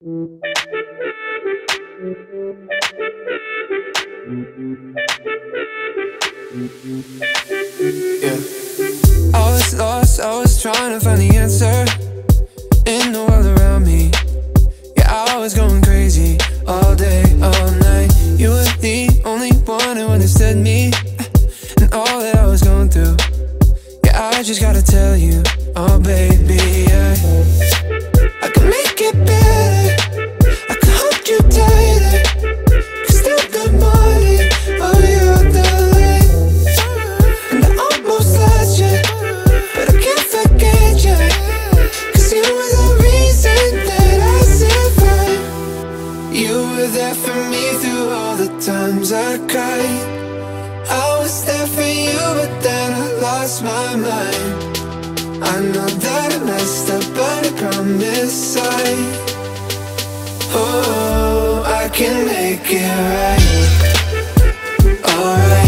Yeah. I was lost, I was trying to find the answer times I cried. I was there for you, but then I lost my mind. I know that I messed up, but I promise I. Oh, I can make it right. Alright.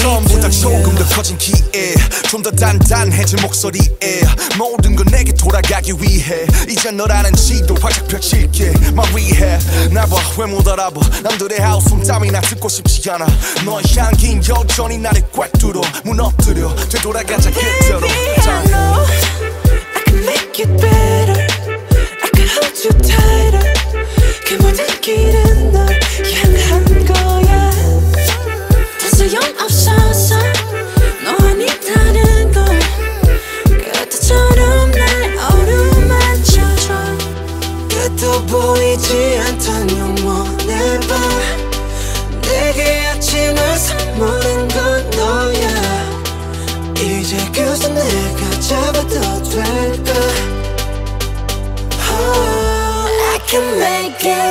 처음보다 조금. 더 커진 기에 좀 더 단단해진 목소리에 모든 건 내게 돌아가기 위해 이제 너라는 지도 활짝 펼칠게 말 위해 나봐 왜 못 알아봐 남들의 하우스 땀이 나 듣고 싶지 않아 너의 향긴 여전히 나를 꽉 뚫어 무너뜨려 되돌아가자 그대로 I know I can make it better. I can hold you tighter. 그 모든 길은 이제 그저 내가 잡아도 될까 oh, I can make it